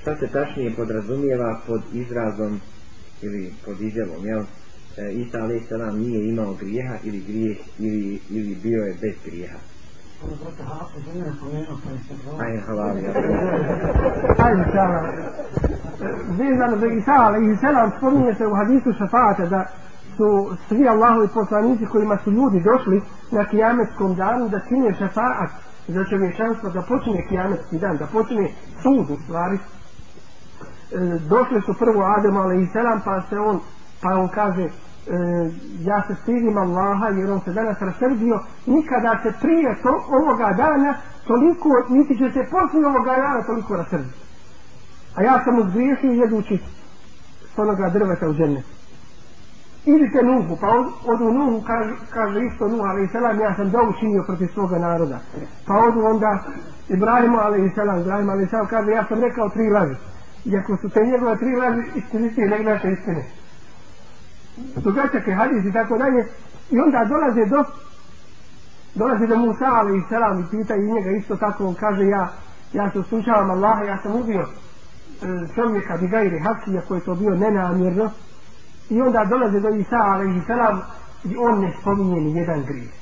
šta se tačnije podrazumijeva pod izrazom ili pod izjavom, jel? E, Isa alaih salam nije imao grijeha ili grijeh ili, ili bio je bez grijeha. Ajde, hvala. Ajde, hvala. Vezano za Isa alaih salam spominje se u hadisu šafata da su svi Allahovi poslanici kojima su ljudi došli na kijametskom danu da čine šafaat za čovječanstvo da počne kijametski dan, da počne sud u stvari. E, došli su prvo Adem alaih salam pa se on pa on kaže e, ja se stidim Allaha jer on se danas rasrdio nikada se prije to, ovoga dana toliko, niti će se poslije ovoga dana toliko rasrditi a ja sam uzgriješio jedući s onoga drveta u džennetu idite Nuhu, pa od, odu Nuhu, kaže, kaže isto Nuhu, ali selam, ja sam dovu činio protiv svoga naroda. Pa odu onda Ibrahimu, ali selam, Ibrahim, ali selam, kaže, ja sam rekao tri laži. Iako su te njegove tri laži istiniti, nek naše istine. Dugačak je hadis i tako dalje. I onda dolaze do dolaze do Musa, ali selam, i pita i njega isto tako, on kaže, ja, ja se uslučavam Allaha, ja sam ubio e, čovjeka bi gajri hakija koji je to bio nenamjerno i onda dolaze do Isa salam i on ne spominje ni jedan grijeh.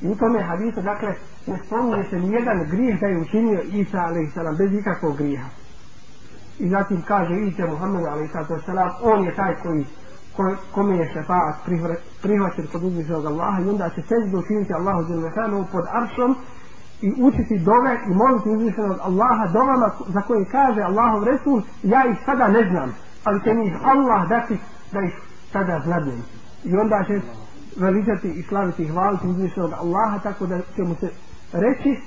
I u tome hadisu, dakle, ne spominje se ni jedan grijeh da je učinio Isa salam bez ikakvog grijeha. I zatim kaže, vidite Muhammed salam, on je taj koji ko, kome je šefaat prihvaćen kod uzvišenog Allaha i onda će seždu učiniti Allahu Đelešanu pod aršom i učiti dove i moliti uzvišenog Allaha dovama za koje kaže Allahov Resul ja ih sada ne znam ali će mi Allah dati da ih sada znadnem. I onda će veličati i slaviti i hvaliti uzvišenog Allaha tako da će mu se reći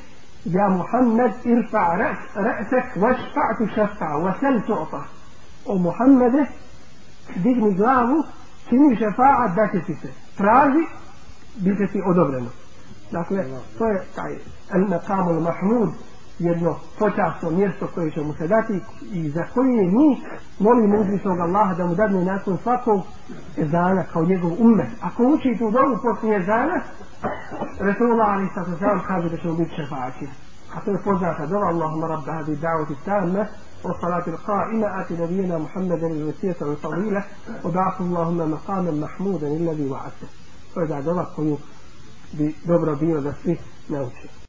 Ja Muhammed irfa re'sek vašfa'tu šafa vasel tu'ta. O Muhammede digni glavu čini šefa'at da će ti se traži bit će ti odobreno. Dakle, to je taj el-maqamul mahmud jedno počasno mjesto koje će mu se dati i za koje mi molimo uzvišnog Allaha da mu dadne nakon svakog ezana kao njegov umet. Ako uči tu dobu poslije ezana, Resulullah ali sa sam kaže da će mu biti šefači. A to je poznata dova Allahumma rabba hadi da'uti tamma والصلاة القائمة آت نبينا محمدا الوسيلة والفضيلة وبعث اللهم مقاما محمودا الذي وعدته. وإذا دوا koju bi dobro bilo da svi naučili.